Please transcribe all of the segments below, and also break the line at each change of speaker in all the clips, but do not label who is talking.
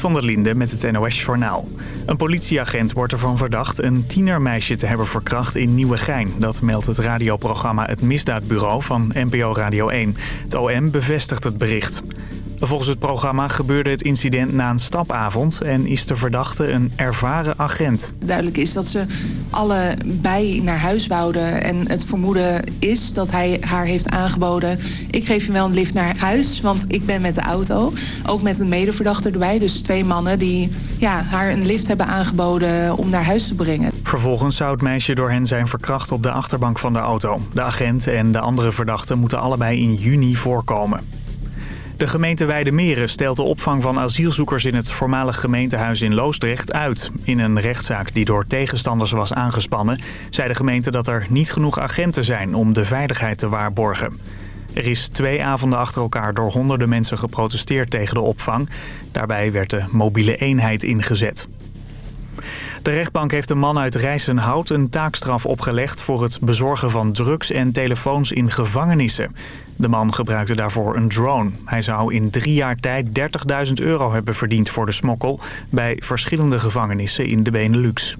van der Linde met het NOS-journaal. Een politieagent wordt ervan verdacht een tienermeisje te hebben verkracht in Nieuwegein. Dat meldt het radioprogramma Het Misdaadbureau van NPO Radio 1. Het OM bevestigt het bericht. Volgens het programma gebeurde het incident na een stapavond... en is de verdachte een ervaren agent.
Duidelijk is dat ze allebei naar huis wouden... en het vermoeden is dat hij haar heeft aangeboden... ik geef je wel een lift naar huis, want ik ben met de auto. Ook met een medeverdachte erbij, dus twee mannen... die ja, haar een lift hebben aangeboden om naar huis te brengen.
Vervolgens zou het meisje door hen zijn verkracht op de achterbank van de auto. De agent en de andere verdachte moeten allebei in juni voorkomen. De gemeente Weidemeren stelt de opvang van asielzoekers in het voormalig gemeentehuis in Loosdrecht uit. In een rechtszaak die door tegenstanders was aangespannen, zei de gemeente dat er niet genoeg agenten zijn om de veiligheid te waarborgen. Er is twee avonden achter elkaar door honderden mensen geprotesteerd tegen de opvang. Daarbij werd de mobiele eenheid ingezet. De rechtbank heeft een man uit Rijsenhout een taakstraf opgelegd... voor het bezorgen van drugs en telefoons in gevangenissen. De man gebruikte daarvoor een drone. Hij zou in drie jaar tijd 30.000 euro hebben verdiend voor de smokkel... bij verschillende gevangenissen in de Benelux.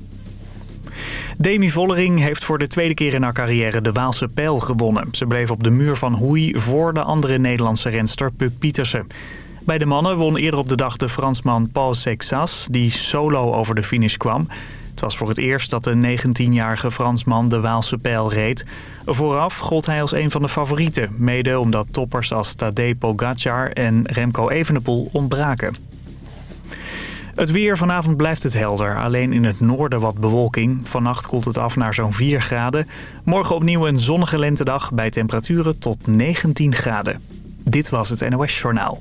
Demi Vollering heeft voor de tweede keer in haar carrière de Waalse Pijl gewonnen. Ze bleef op de muur van Hoei voor de andere Nederlandse renster Puk Pietersen. Bij de mannen won eerder op de dag de Fransman Paul Sexas, die solo over de finish kwam. Het was voor het eerst dat de 19-jarige Fransman de Waalse pijl reed. Vooraf gold hij als een van de favorieten, mede omdat toppers als Tadej Pogacar en Remco Evenepoel ontbraken. Het weer vanavond blijft het helder. Alleen in het noorden wat bewolking. Vannacht koelt het af naar zo'n 4 graden. Morgen opnieuw een zonnige lentedag bij temperaturen tot 19 graden. Dit was het NOS Journaal.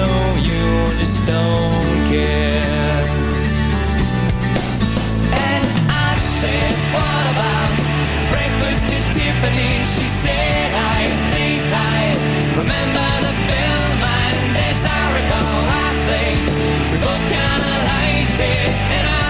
Know you just don't care. And I said, What about breakfast at Tiffany? She said, I think I remember the film, and as I recall, I think we both kinda liked it. And I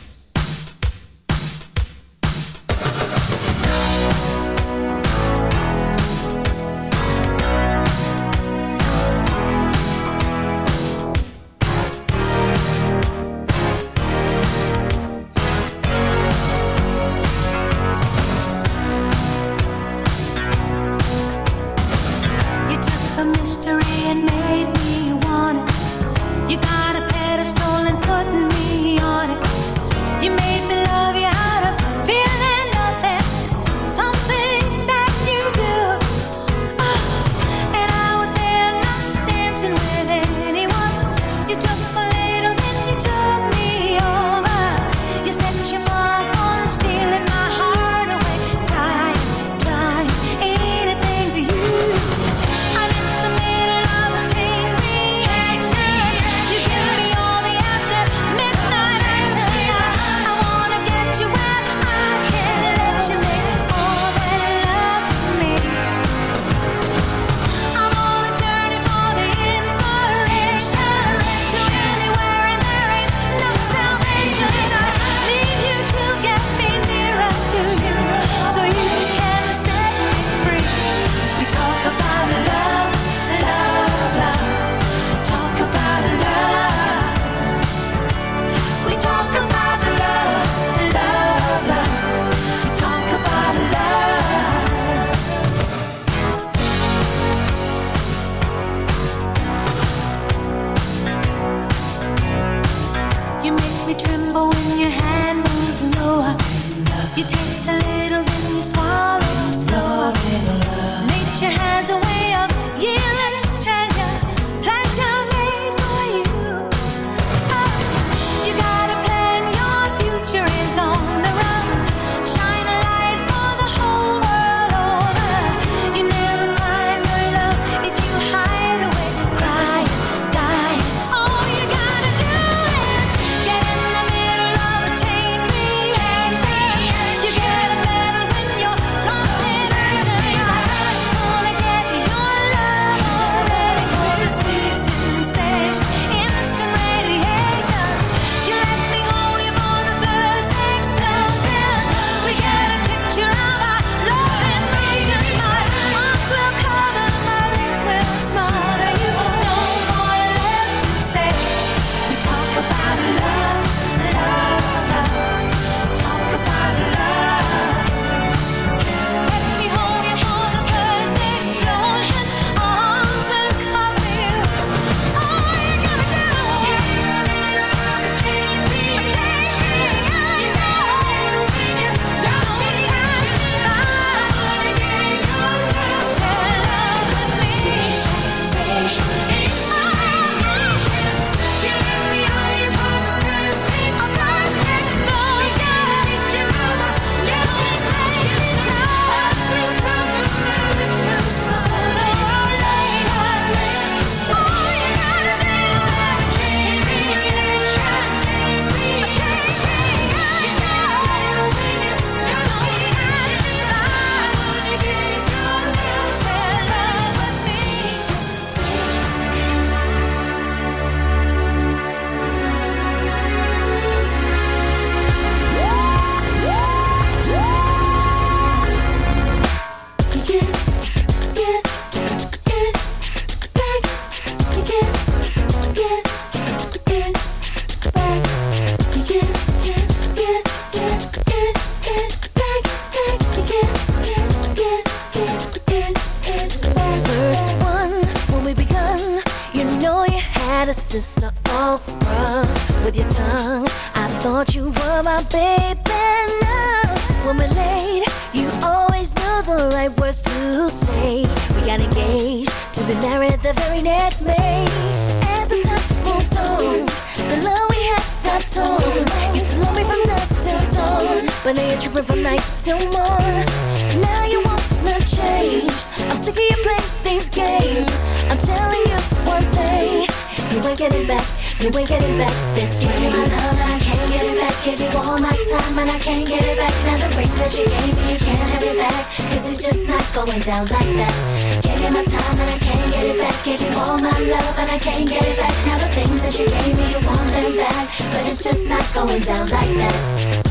Can't get it back. Now the ring that you gave me, you can't have it back. Cause it's just not going down like that. Give you my time and I can't get it back. Give you all my love and I can't get it back. Now the things that you gave me, you want them back. But it's just not going down like that.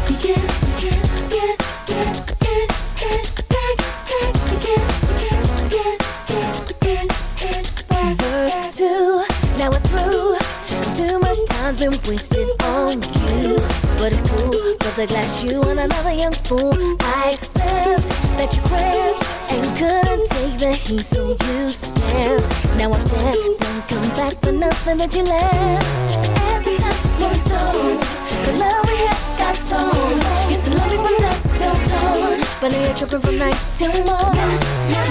You get, you get, get, get, get, get back, back. You get, get, get, get, get back. Verse two, now we're through. Too much time's been wasted on you. But it's cool, the glass you and another young fool. I accept that you cramped and couldn't take the heat, so you stamped. Now I'm sad, don't come back for nothing that you left. As the time moved on, the love we had got torn. Used to love me from dusk till dawn, but now you're tripping from night till morn.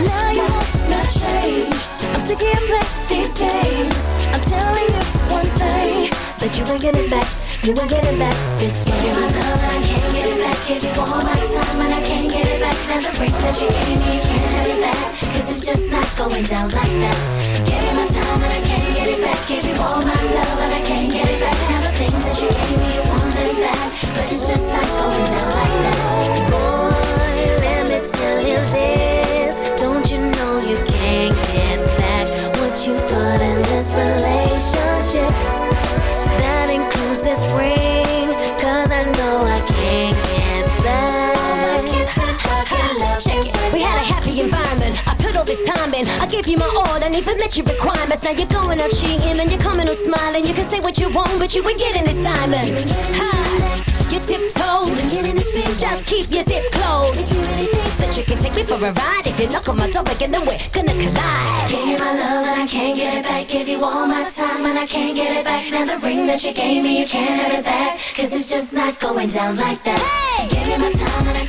Now you wanna change. I'm sick of playing these games. I'm telling you one thing that you ain't getting back. You ain't getting back this way. Give you my love and I can't get it back. Give you all my time and I can't get it back. Now the ring that you gave me, you can't have it back. Cause it's just not going down like that. Give you my time and I can't get it back. Give you all my love and I can't get it back. Now the things that you gave me, you want them back. But it's just not going down like that. Boy, let me tell you this. Don't you know you can't get back what you put in this relationship? I
put time in. I gave you my all and even met your requirements. Now you're going out cheating and you're coming out smiling. You can say what you want, but you ain't getting this diamond. You tiptoed. Just keep your zip closed. If you really think that you can take me for a ride. If you knock on my door again, then we're gonna collide.
Give you my love and I can't get it back. Give you all my time and I can't get it back. Now the ring that you gave me, you can't have it back. Cause it's just not going down like that. Give you my time and I can't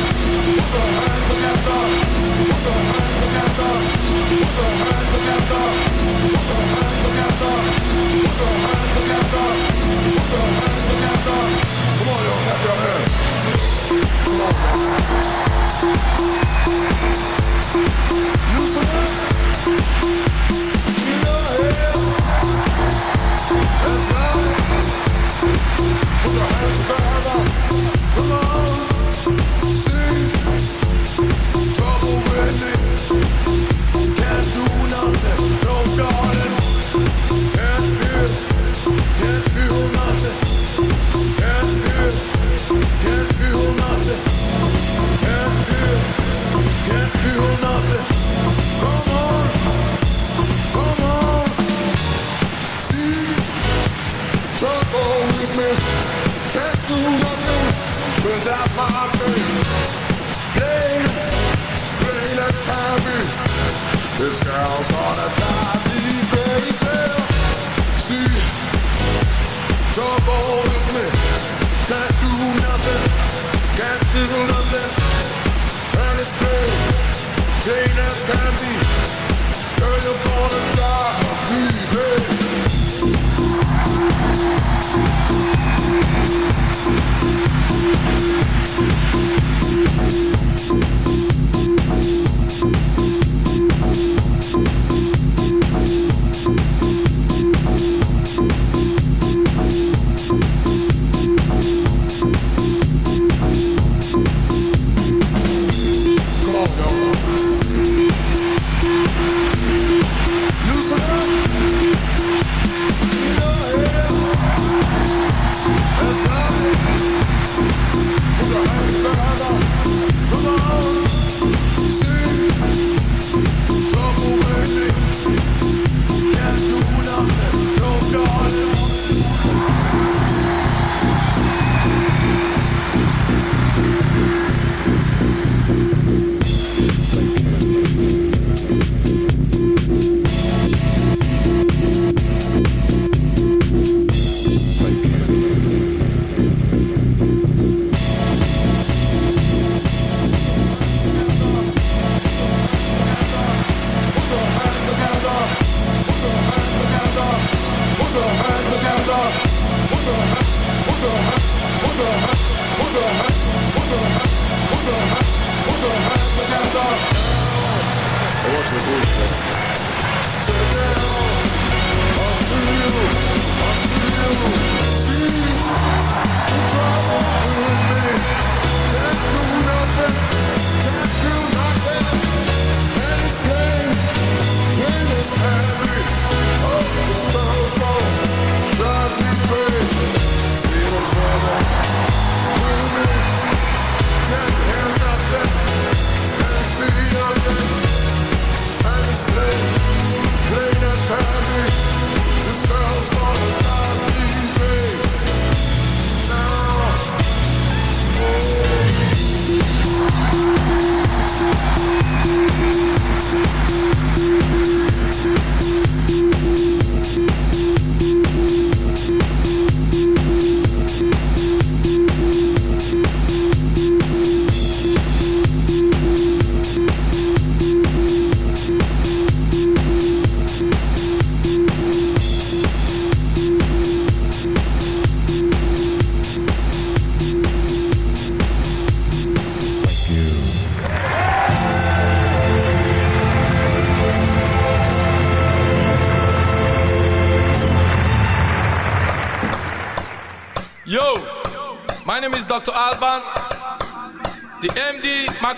This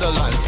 Hello,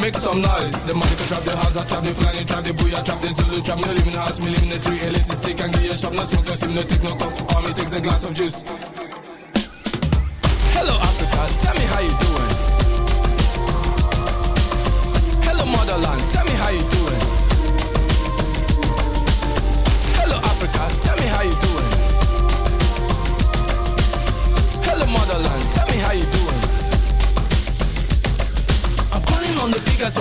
Make some noise. The money can trap the house, I trap the flying, trap the booyah, trap the Zulu, trap no living house, me living in the street, elitist stick and you a shop, no smoke, no sim, no take no cup. All me takes a glass of juice.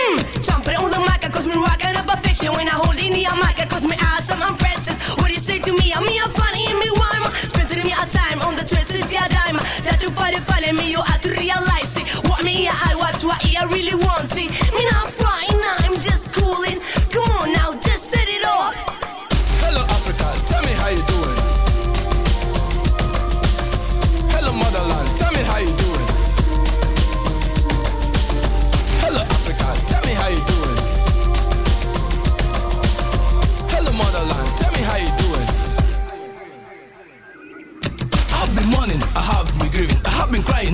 Mm, jumping on the mic, cause me rocking up a fiction. When I hold in the mic, cause me awesome, I'm Francis. What you say to me? I'm me, I'm funny, and me rhyme. Spending me a time on the twisted yeah dime. Try to find it, find me, you have to realize it. What me, I watch, what I really want it. Me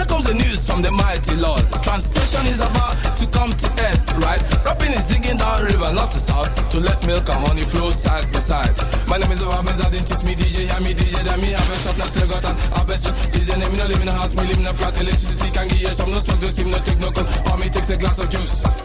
Here comes the news from the mighty Lord. Translation is about to come to end, right? Rapping is digging down river, not to south, to let milk and honey flow side by side. My name is Obamiz, I didn't teach me DJ, hear me DJ, then me have a shop, now still got an have a shop. Is your name, me no live in a house, me live in a flat, electricity can give you some, no smoke, no steam, no take no cold, or me takes a glass of juice.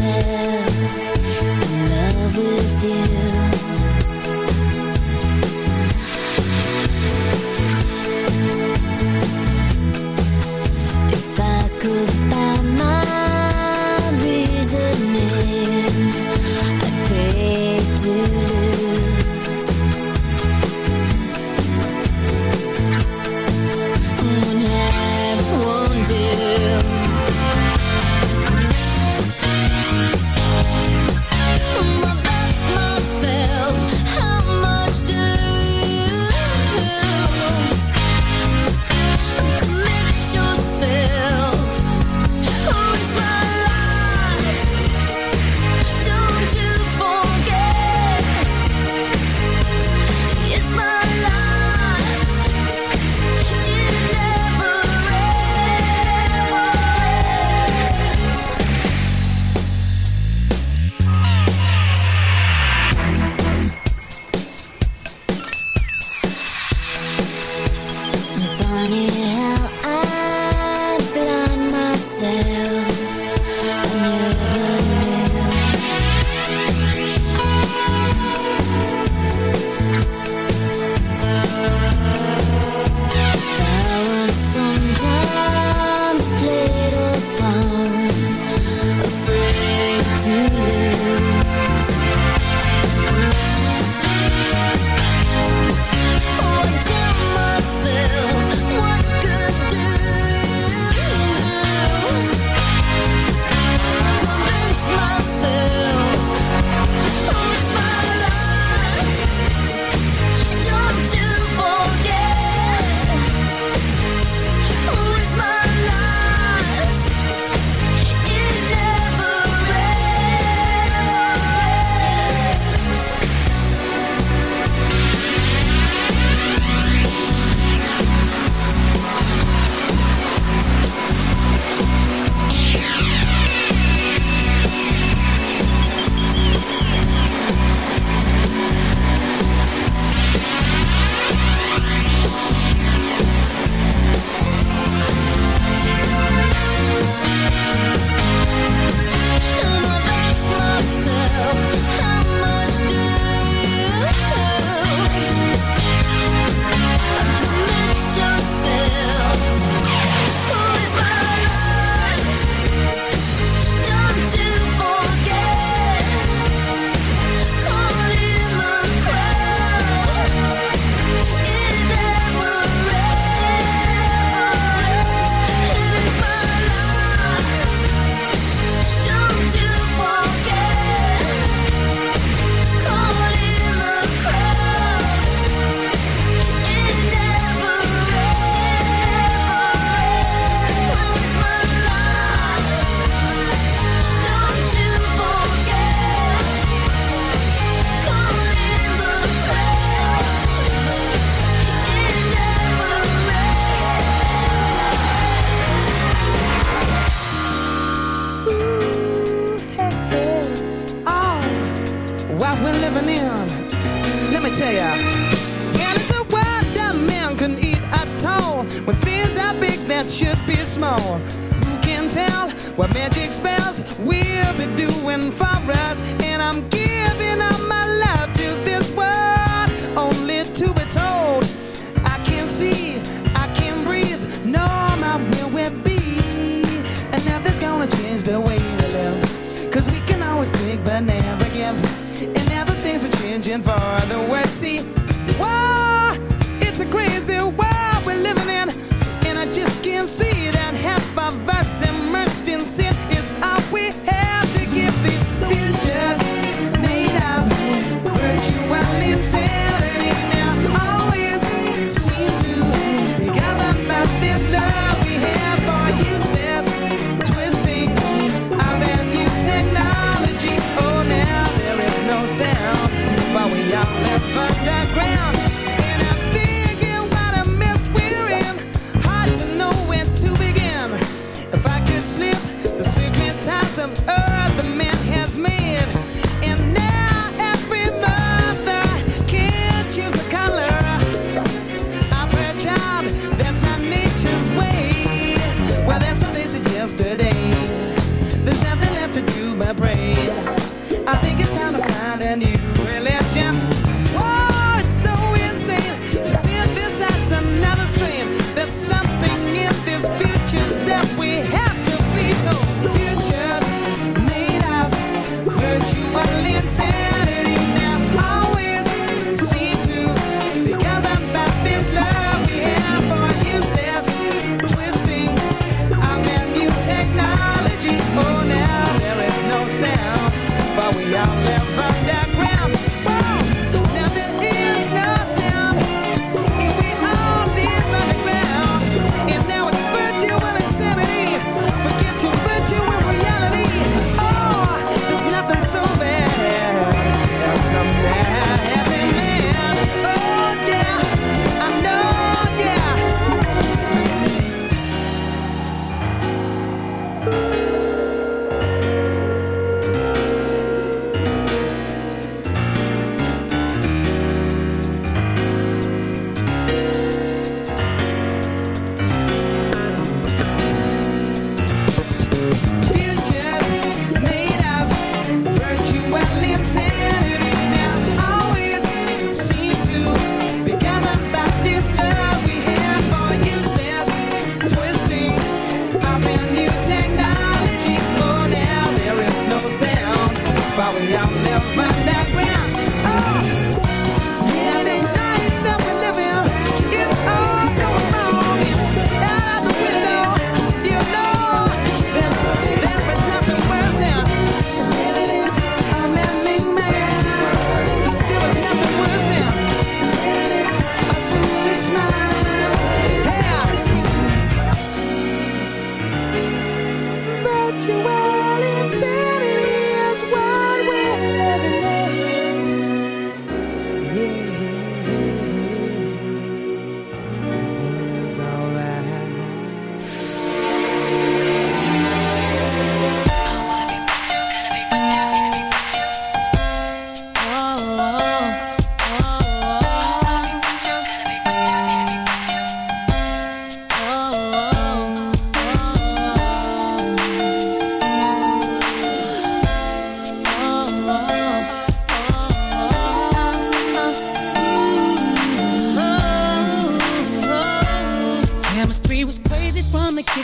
myself in love with you.
spells we'll be doing for us. And I'm giving up my love to this world, only to be told I can see, I can breathe. No, I'm not where we be. And nothing's gonna change the way we live. Cause we can always take but never give. And now the things are changing for the worse. See, whoa, it's a crazy world we're living in. And I just can't see
it.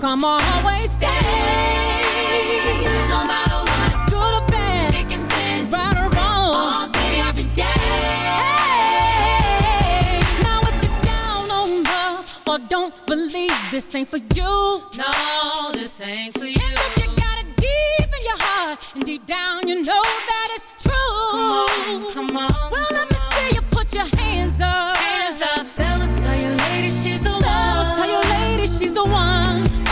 Come always stay. No matter what, good or bad, thick and thin, right or wrong, all day, every day. Hey, now if you're down on love or don't believe this ain't for you, no, this ain't for you. And if you got it deep in your heart and deep down you know that it's true, come on, come on. Well, let me see you put your hands up. Hands up, fellas, tell your lady she's the one. Fellas, tell your lady she's the one.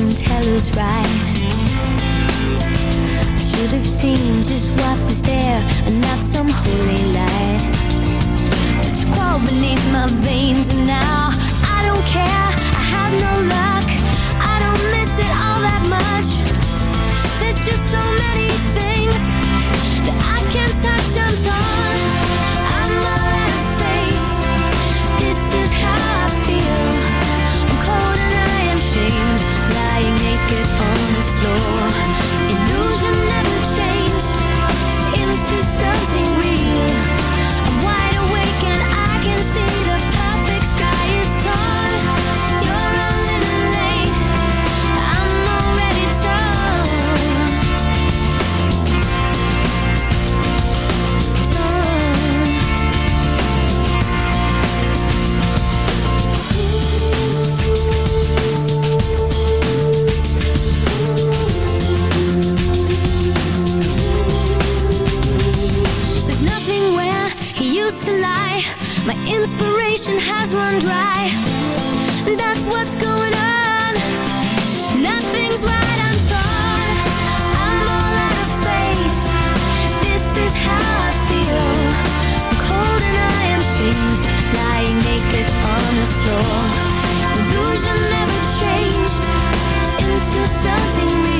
can
tell us right. I should have seen just what was there And not some holy light. But you crawled beneath my veins And now I don't care. I have no luck. I don't miss it all that much. There's just so many things That I can't touch, I'm torn. floor. nation has run dry. That's what's going on. Nothing's right. I'm torn. I'm all out of faith. This is how I feel. Cold and I am shamed, lying naked on the floor. Illusion never changed into something real.